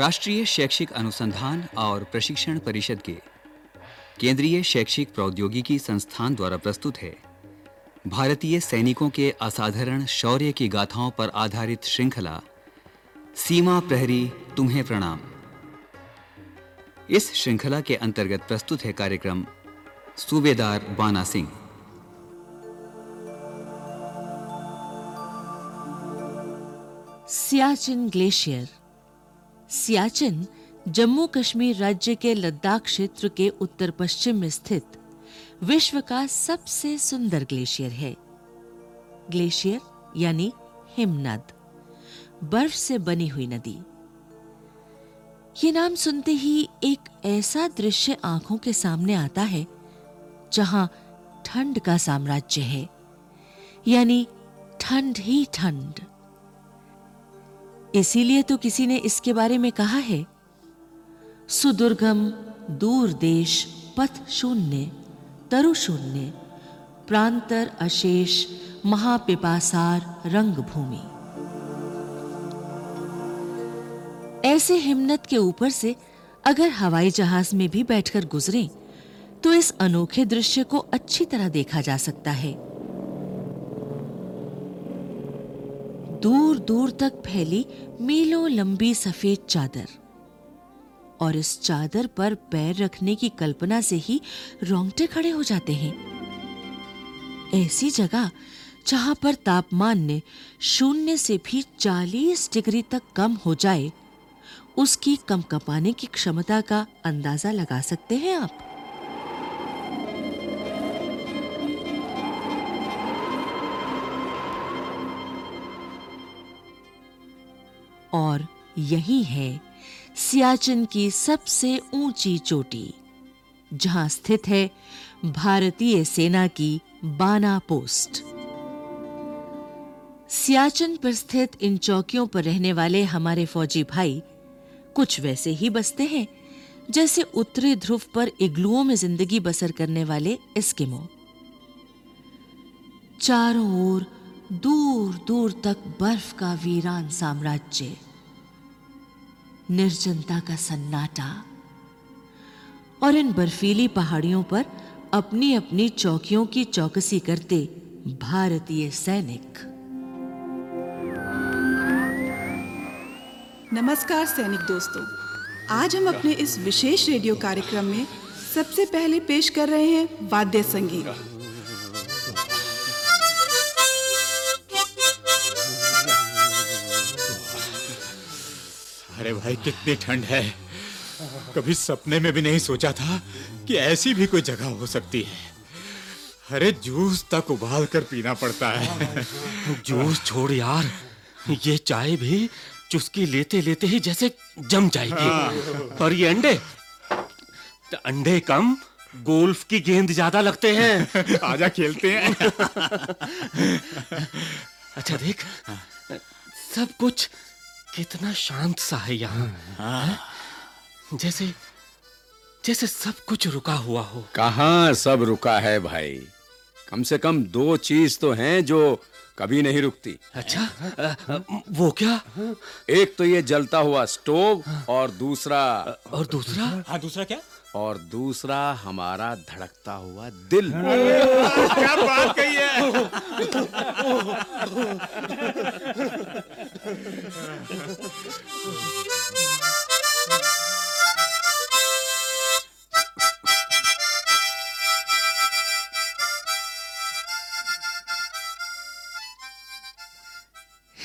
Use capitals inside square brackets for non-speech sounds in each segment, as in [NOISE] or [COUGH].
राष्ट्रीय शैक्षिक अनुसंधान और प्रशिक्षण परिषद के केंद्रीय शैक्षिक प्रौद्योगिकी संस्थान द्वारा प्रस्तुत है। भारतीय सैनिकों के असाधारण शौर्य की गाथाओं पर आधारित श्रृंखला, सीमा प्रहरी तुम्हें प्रणाम। इस श्रृंखला के अंतर्गत प्रस्तुत है कार्यक्रम सूबेदार बाना सिंह। सियाचिन ग्लेशियर। सियाचिन जम्मू कश्मीर राज्य के लद्दाख क्षेत्र के उत्तर पश्चिम में स्थित विश्व का सबसे सुंदर ग्लेशियर है। ग्लेशियर यानी हिमनद, बर्फ़ से बनी हुई नदी। ये नाम सुनते ही एक ऐसा दृश्य आँखों के सामने आता है, जहाँ ठंड का साम्राज्य है। यानी ठंड ही ठंड। इसीलिए तो किसी ने इसके बारे में कहा है। सुदुर्गम दूर देश पथ शून्य, तरु शून्य, प्रांतर अशेष महापिपासार रंग भूमि ऐसे हिमनत के ऊपर से अगर हवाई जहाज़ में भी बैठकर गुजरें तो इस अनोखे दृश्य को अच्छी तरह देखा जा सकता है। दूर दूर तक फैली मीलों लंबी सफ़ेद चादर। और इस चादर पर पैर रखने की कल्पना से ही रोंगटे खड़े हो जाते हैं। ऐसी जगह जहाँ पर तापमान ने शून्य से भी 40 डिग्री तक कम हो जाए, उसकी कम कंपकपाने की क्षमता का अंदाज़ा लगा सकते हैं आप। और यही है सियाचिन की सबसे ऊँची चोटी, जहाँ स्थित है भारतीय सेना की बाना पोस्ट। सियाचिन पर स्थित इन चौकियों पर रहने वाले हमारे फौजी भाई कुछ वैसे ही बसते हैं, जैसे उत्तरी ध्रुव पर इग्लुओं में ज़िंदगी बसर करने वाले एस्किमो। चारों ओर दूर दूर तक बर्फ़ का वीरान साम्राज्य, निर्जनता का सन्नाटा, और इन बर्फीली पहाड़ियों पर अपनी अपनी चौकियों की चौकसी करते भारतीय सैनिक। नमस्कार सैनिक दोस्तों, आज हम अपने इस विशेष रेडियो कार्यक्रम में सबसे पहले पेश कर रहे हैं वाद्य संगीत। अरे भाई कितनी ठंड है। कभी सपने में भी नहीं सोचा था कि ऐसी भी कोई जगह हो सकती है। अरे जूस तक उबाल कर पीना पड़ता है। जूस छोड़ यार ये चाय भी चुस्की लेते लेते ही जैसे जम जाएगी। और ये अंडे? तो अंडे कम गोल्फ की गेंद ज़्यादा लगते हैं। आजा खेलते हैं। अच्छा देख सब कुछ कितना शांत सा है यहाँ जैसे जैसे सब कुछ रुका हुआ हो। कहाँ सब रुका है भाई? कम से कम दो चीज़ तो हैं जो कभी नहीं रुकती। अच्छा अ, वो क्या? एक तो ये जलता हुआ स्टोव और दूसरा और दूसरा? हाँ दूसरा क्या? और दूसरा हमारा धड़कता हुआ दिल। क्या बात कही है?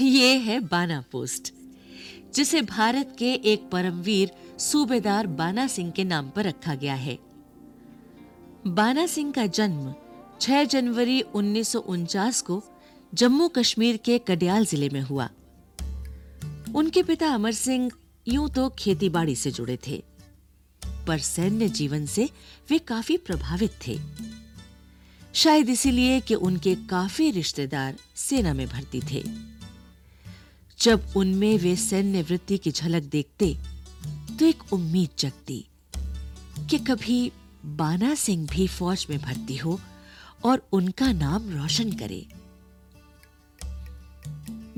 ये है बाना पोस्ट, जिसे भारत के एक परमवीर सूबेदार बाना सिंह के नाम पर रखा गया है। बाना सिंह का जन्म 6 जनवरी उन्नीस सौ उनचास को जम्मू कश्मीर के कडियाल ज़िले में हुआ। उनके पिता अमर सिंह यूँ तो खेतीबाड़ी से जुड़े थे, पर सैन्य जीवन से वे काफ़ी प्रभावित थे। शायद इसीलिए कि उनके काफ़ी रिश्तेदार सेना में भर्ती थे। जब उनमें वे सैन्य वृत्ति की झलक देखते तो एक उम्मीद जगती कि कभी बाना सिंह भी फौज में भर्ती हो और उनका नाम रोशन करे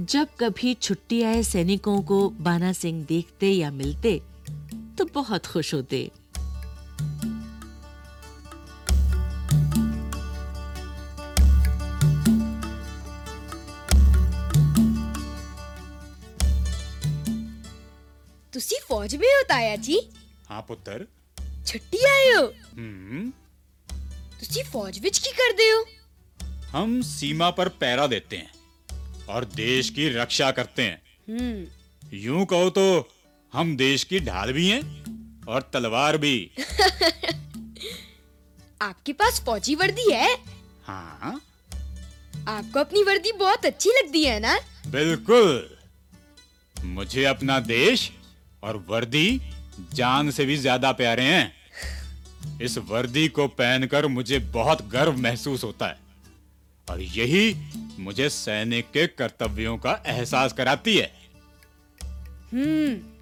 जब कभी छुट्टी आए सैनिकों को बाना सिंह देखते या मिलते तो बहुत खुश होते ਤੁਸੀਂ ਫੌਜ ਵਿੱਚ ਹੋ ਤਾਇਆ ਜੀ हाँ पुत्र ਛੁੱਟੀ ਆਏ ਹੋ जी फौज विच की कर दे हो? हम सीमा पर पैरा देते हैं और देश की रक्षा करते हैं। हम्म। यूँ कहो तो हम देश की ढाल भी हैं और तलवार भी। [LAUGHS] आपके पास फौजी वर्दी है? हाँ। आपको अपनी वर्दी बहुत अच्छी लगती है ना? बिल्कुल। मुझे अपना देश और वर्दी जान से भी ज़्यादा प्यारे हैं। इस वर्दी को पहनकर मुझे बहुत गर्व महसूस होता है। और यही मुझे सैनिक के कर्तव्यों का एहसास कराती है। हम्म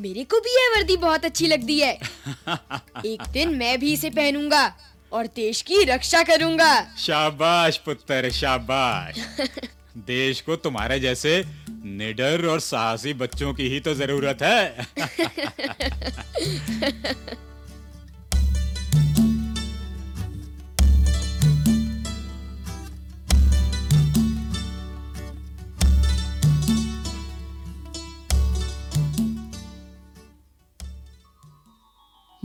मेरे को भी यह वर्दी बहुत अच्छी लगती है। [LAUGHS] एक दिन मैं भी इसे पहनूँगा और देश की रक्षा करूँगा। शाबाश पुत्र शाबाश। [LAUGHS] देश को तुम्हारे जैसे निडर और साहसी बच्चों की ही तो ज़रूरत है। [LAUGHS]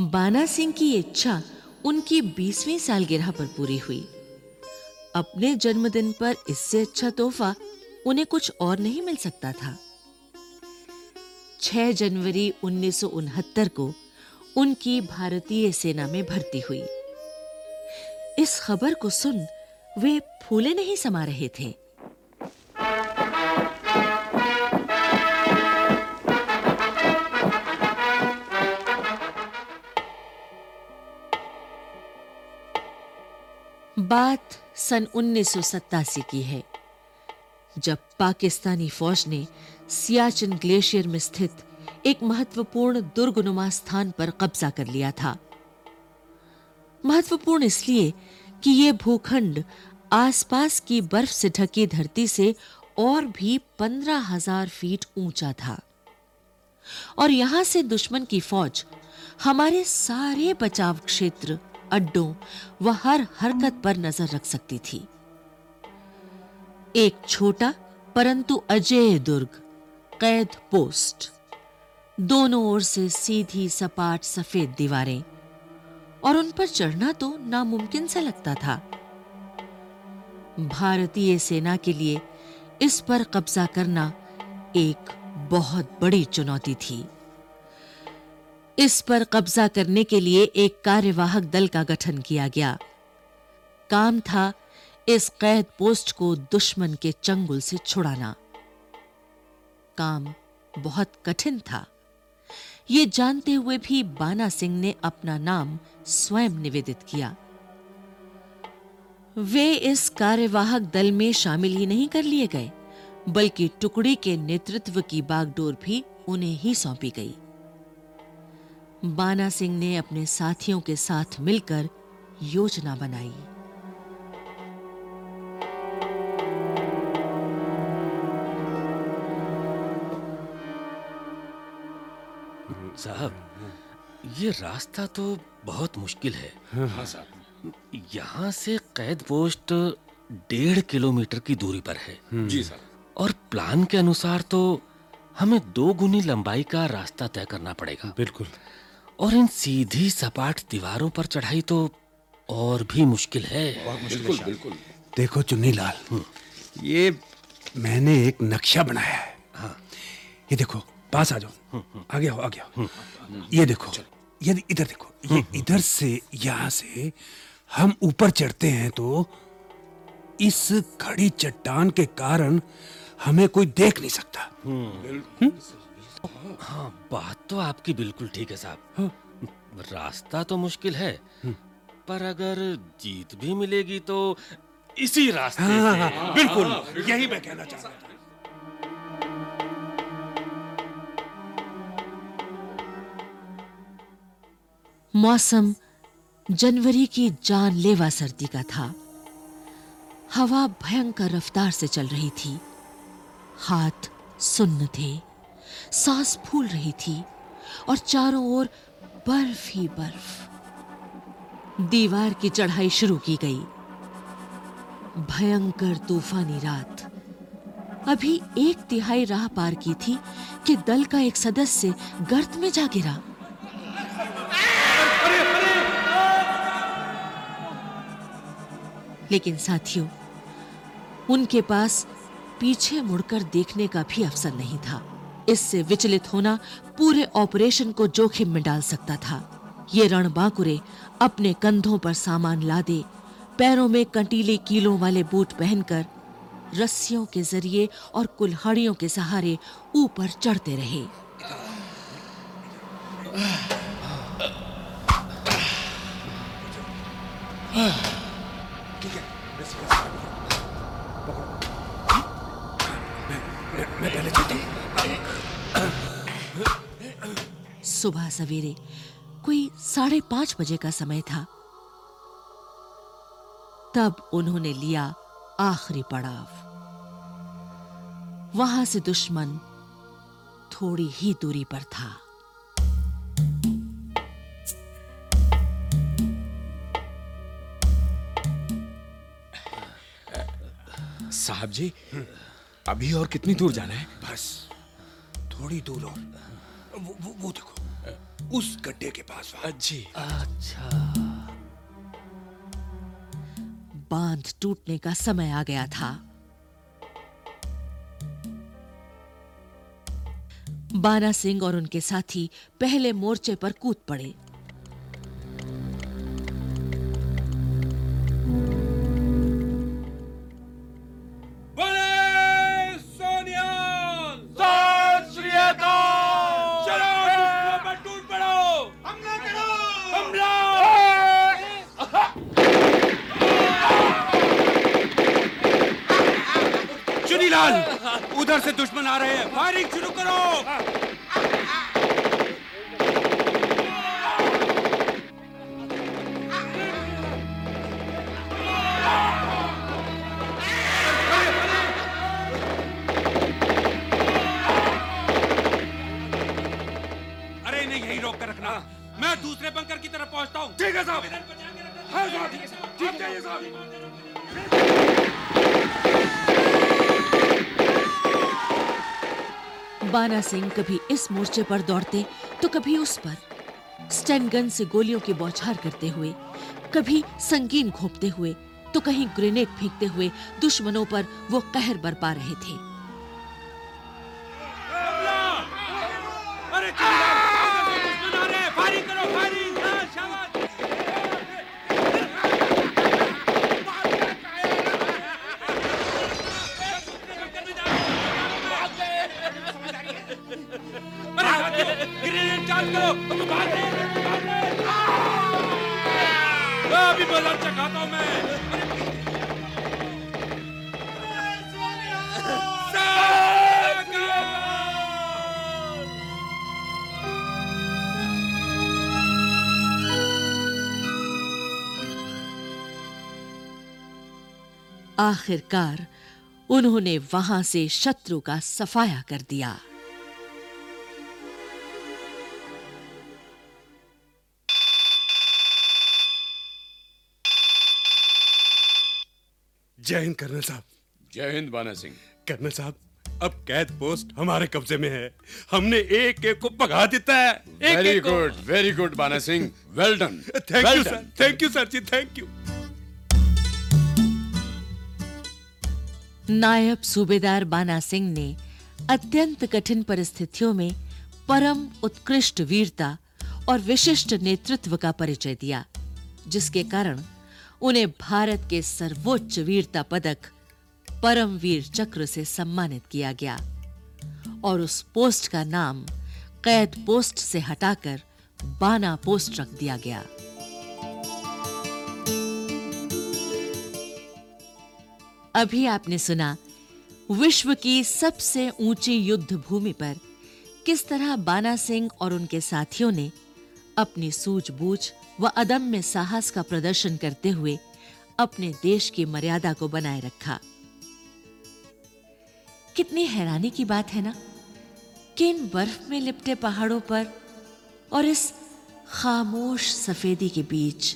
बाना सिंह की इच्छा उनकी बीसवीं सालगिरह पर पूरी हुई। अपने जन्मदिन पर इससे अच्छा तोहफा उन्हें कुछ और नहीं मिल सकता था। 6 जनवरी उन्नीस सौ उनहत्तर को उनकी भारतीय सेना में भर्ती हुई। इस खबर को सुन वे फूले नहीं समा रहे थे। बात सन उन्नीस सौ सतासी की है, जब पाकिस्तानी फौज ने सियाचिन ग्लेशियर में स्थित एक महत्वपूर्ण दुर्गनुमा स्थान पर कब्जा कर लिया था। महत्वपूर्ण इसलिए कि यह भूखंड आसपास की बर्फ़ से ढकी धरती से और भी पंद्रह हज़ार फीट ऊँचा था। और यहाँ से दुश्मन की फौज हमारे सारे बचाव क्षेत्र अड्डों व हर हरकत पर नज़र रख सकती थी। एक छोटा, परंतु अजेय दुर्ग, कैद पोस्ट। दोनों ओर से सीधी सपाट सफ़ेद दीवारें, और उन पर चढ़ना तो नामुमकिन सा लगता था। भारतीय सेना के लिए इस पर कब्जा करना एक बहुत बड़ी चुनौती थी। इस पर कब्जा करने के लिए एक कार्यवाहक दल का गठन किया गया। काम था इस कैद पोस्ट को दुश्मन के चंगुल से छुड़ाना। काम बहुत कठिन था। ये जानते हुए भी बाना सिंह ने अपना नाम स्वयं निवेदित किया। वे इस कार्यवाहक दल में शामिल ही नहीं कर लिए गए, बल्कि टुकड़ी के नेतृत्व की बागडोर भी उन्हें ही सौंपी गई। बाना सिंह ने अपने साथियों के साथ मिलकर योजना बनाई। साहब ये रास्ता तो बहुत मुश्किल है। हाँ साहब। यहाँ से कैद पोस्ट डेढ़ किलोमीटर की दूरी पर है। जी सर और प्लान के अनुसार तो हमें दो गुनी लंबाई का रास्ता तय करना पड़ेगा। बिल्कुल। और इन सीधी सपाट दीवारों पर चढ़ाई तो और भी मुश्किल है। बिल्कुल बिल्कुल। देखो चुन्नी लाल ये मैंने एक नक्शा बनाया है। हाँ। ये देखो पास आ जाओ। आगे आओ आगे आओ। ये देखो ये इधर देखो ये इधर से यहाँ से हम ऊपर चढ़ते हैं तो इस खड़ी चट्टान के कारण हमें कोई देख नहीं सकता। हाँ बात तो आपकी बिल्कुल ठीक है साहब। रास्ता तो मुश्किल है पर अगर जीत भी मिलेगी तो इसी रास्ते हाँ, से। हाँ, बिल्कुल हाँ, यही मैं कहना चाह रहा था मौसम जनवरी की जानलेवा सर्दी का था। हवा भयंकर रफ्तार से चल रही थी। हाथ सुन्न थे। सांस फूल रही थी और चारों ओर बर्फ़ ही बर्फ़। दीवार की चढ़ाई शुरू की गई। भयंकर तूफानी रात। अभी एक तिहाई राह पार की थी कि दल का एक सदस्य गर्त में जा गिरा। लेकिन साथियों, उनके पास पीछे मुड़कर देखने का भी अवसर नहीं था। इससे विचलित होना पूरे ऑपरेशन को जोखिम में डाल सकता था। ये रणबांकुरे अपने कंधों पर सामान लादे, पैरों में कंटीले कीलों वाले बूट पहनकर रस्सियों के ज़रिए और कुल्हाड़ियों के सहारे ऊपर चढ़ते रहे। सुबह सवेरे कोई साढ़े पाँच बजे का समय था। तब उन्होंने लिया आखिरी पड़ाव। वहाँ से दुश्मन थोड़ी ही दूरी पर था। साहब जी अभी और कितनी दूर जाना है? बस थोड़ी दूर और। वो, वो, वो देखो। उस गड्ढे के पास जी। अच्छा। बाँध टूटने का समय आ गया था। बाना सिंह और उनके साथी पहले मोर्चे पर कूद पड़े। बाना सिंह कभी इस मोर्चे पर दौड़ते तो कभी उस पर। स्टैंड गन से गोलियों की बौछार करते हुए, कभी संगीन घोपते हुए तो कहीं ग्रेनेड फेंकते हुए दुश्मनों पर वो कहर बरपा रहे थे। चखाता हूँ मैं। आखिरकार उन्होंने वहाँ से शत्रु का सफाया कर दिया। जय हिंद कर्नल साहब। जय हिंद बाना सिंह। कर्नल साहब अब कैद पोस्ट हमारे कब्जे में है। हमने एक एक को भगा देता है। Very good very good Bana Singh. Well done thank you sir thank you sir ji thank you naib subedar Bana Singh ने अत्यंत कठिन परिस्थितियों में परम उत्कृष्ट वीरता और विशिष्ट नेतृत्व का परिचय दिया जिसके कारण उन्हें भारत के सर्वोच्च वीरता पदक परमवीर चक्र से सम्मानित किया गया और उस पोस्ट का नाम कैद पोस्ट से हटाकर बाना पोस्ट रख दिया गया। अभी आपने सुना, विश्व की सबसे ऊँची युद्ध भूमि पर किस तरह बाना सिंह और उनके साथियों ने अपनी सूझबूझ व अदम्य साहस का प्रदर्शन करते हुए अपने देश की मर्यादा को बनाए रखा। कितनी हैरानी की बात है ना? कि इन बर्फ़ में लिपटे पहाड़ों पर और इस खामोश सफेदी के बीच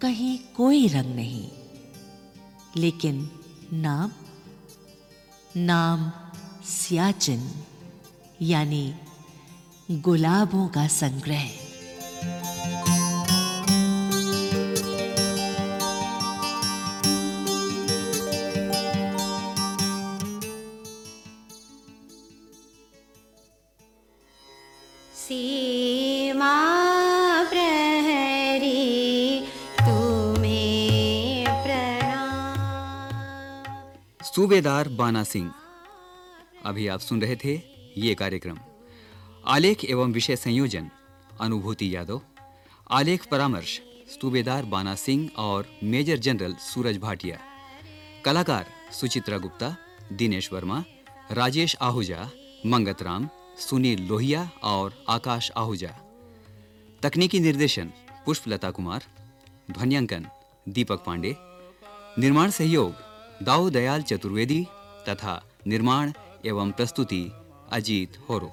कहीं कोई रंग नहीं। लेकिन नाम नाम सियाचिन, यानी गुलाबों का संग्रह। सूबेदार बाना सिंह, अभी आप सुन रहे थे ये कार्यक्रम। आलेख एवं विषय संयोजन, अनुभूति यादव। आलेख परामर्श, सूबेदार बाना सिंह और मेजर जनरल सूरज भाटिया। कलाकार सुचित्रा गुप्ता, दिनेश वर्मा, राजेश आहूजा, मंगत राम सुनील लोहिया और आकाश आहूजा। तकनीकी निर्देशन पुष्पलता कुमार, ध्वनियांकन दीपक पांडे, निर्माण सहयोग दाऊ दयाल चतुर्वेदी तथा निर्माण एवं प्रस्तुति अजीत होरो।